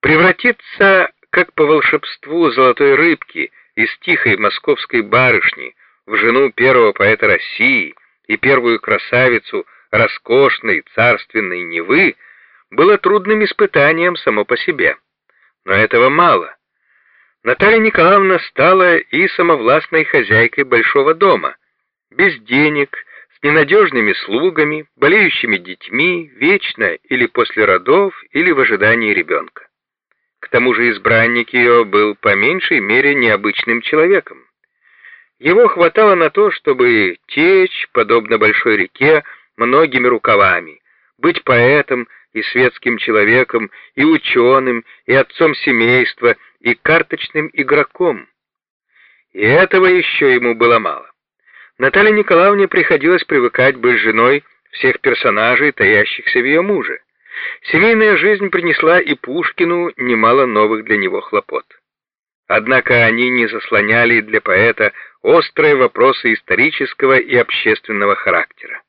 Превратиться, как по волшебству золотой рыбки, из тихой московской барышни в жену первого поэта России и первую красавицу роскошной царственной Невы было трудным испытанием само по себе. Но этого мало. Наталья Николаевна стала и самовластной хозяйкой большого дома, без денег, с ненадежными слугами, болеющими детьми, вечно или после родов, или в ожидании ребенка. К тому же избранник ее был по меньшей мере необычным человеком. Его хватало на то, чтобы течь, подобно большой реке, многими рукавами, быть поэтом и светским человеком, и ученым, и отцом семейства, и карточным игроком. И этого еще ему было мало. Наталье Николаевне приходилось привыкать быть женой всех персонажей, таящихся в ее муже. Семейная жизнь принесла и Пушкину немало новых для него хлопот. Однако они не заслоняли для поэта острые вопросы исторического и общественного характера.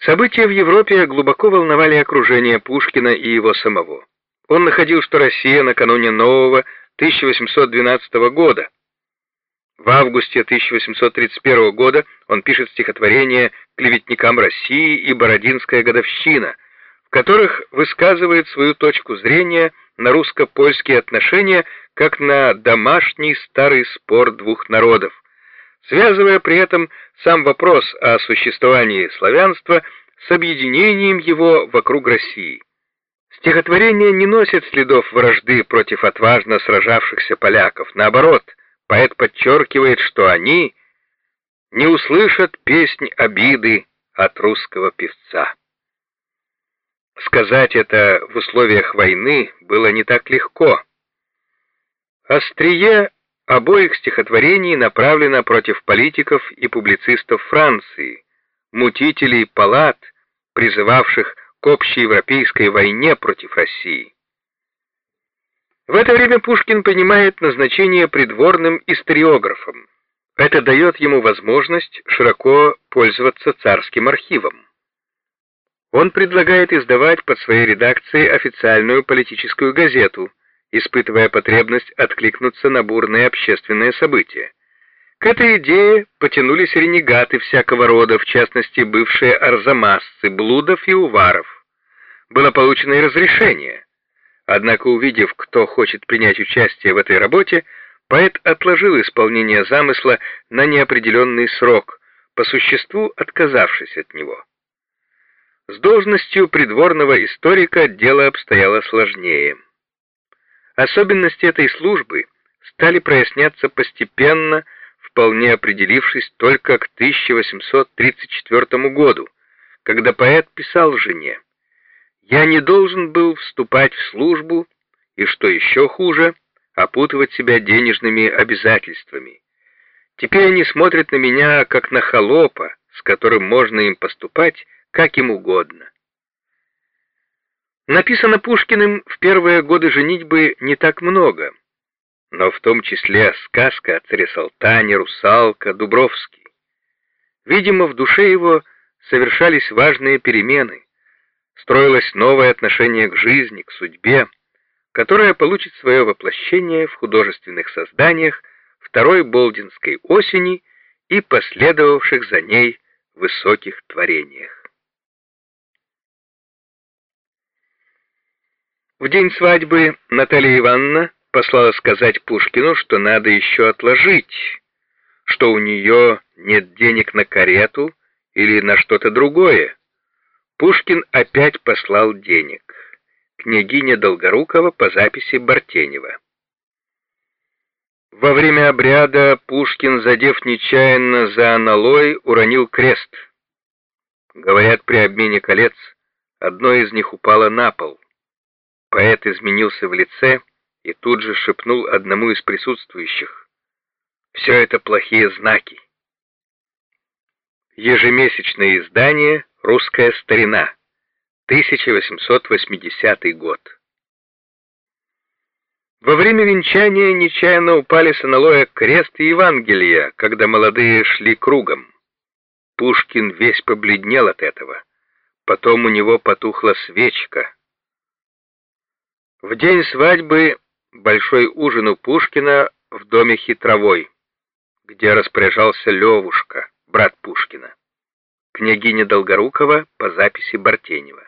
События в Европе глубоко волновали окружение Пушкина и его самого. Он находил, что Россия накануне нового 1812 года. В августе 1831 года он пишет стихотворение «Клеветникам России» и «Бородинская годовщина», в которых высказывает свою точку зрения на русско-польские отношения как на домашний старый спор двух народов, связывая при этом сам вопрос о существовании славянства с объединением его вокруг России. Стихотворение не носит следов вражды против отважно сражавшихся поляков, наоборот, поэт подчеркивает, что они не услышат песнь обиды от русского певца. Сказать это в условиях войны было не так легко. Острие обоих стихотворений направлено против политиков и публицистов Франции, мутителей палат, призывавших к общеевропейской войне против России. В это время Пушкин принимает назначение придворным историографом. Это дает ему возможность широко пользоваться царским архивом. Он предлагает издавать под своей редакцией официальную политическую газету, испытывая потребность откликнуться на бурные общественные события. К этой идее потянулись ренегаты всякого рода, в частности, бывшие арзамасцы, блудов и уваров. Было получено и разрешение. Однако, увидев, кто хочет принять участие в этой работе, поэт отложил исполнение замысла на неопределенный срок, по существу отказавшись от него. С должностью придворного историка дело обстояло сложнее. Особенности этой службы стали проясняться постепенно, вполне определившись только к 1834 году, когда поэт писал жене «Я не должен был вступать в службу и, что еще хуже, опутывать себя денежными обязательствами. Теперь они смотрят на меня, как на холопа, с которым можно им поступать, как им угодно. Написано Пушкиным в первые годы женитьбы не так много, но в том числе сказка о царе Салтане, Русалка, Дубровский. Видимо, в душе его совершались важные перемены, строилось новое отношение к жизни, к судьбе, которое получит свое воплощение в художественных созданиях второй Болдинской осени и последовавших за ней высоких творениях. В день свадьбы Наталья Ивановна послала сказать Пушкину, что надо еще отложить, что у нее нет денег на карету или на что-то другое. Пушкин опять послал денег. Княгиня Долгорукова по записи Бартенева. Во время обряда Пушкин, задев нечаянно за аналой, уронил крест. Говорят, при обмене колец одно из них упало на пол. Поэт изменился в лице и тут же шепнул одному из присутствующих. «Все это плохие знаки». Ежемесячное издание «Русская старина», 1880 год. Во время венчания нечаянно упали с аналоя крест и Евангелие, когда молодые шли кругом. Пушкин весь побледнел от этого. Потом у него потухла свечка. В день свадьбы большой ужин у Пушкина в доме Хитровой, где распоряжался Левушка, брат Пушкина. Княгиня Долгорукова по записи Бартенева.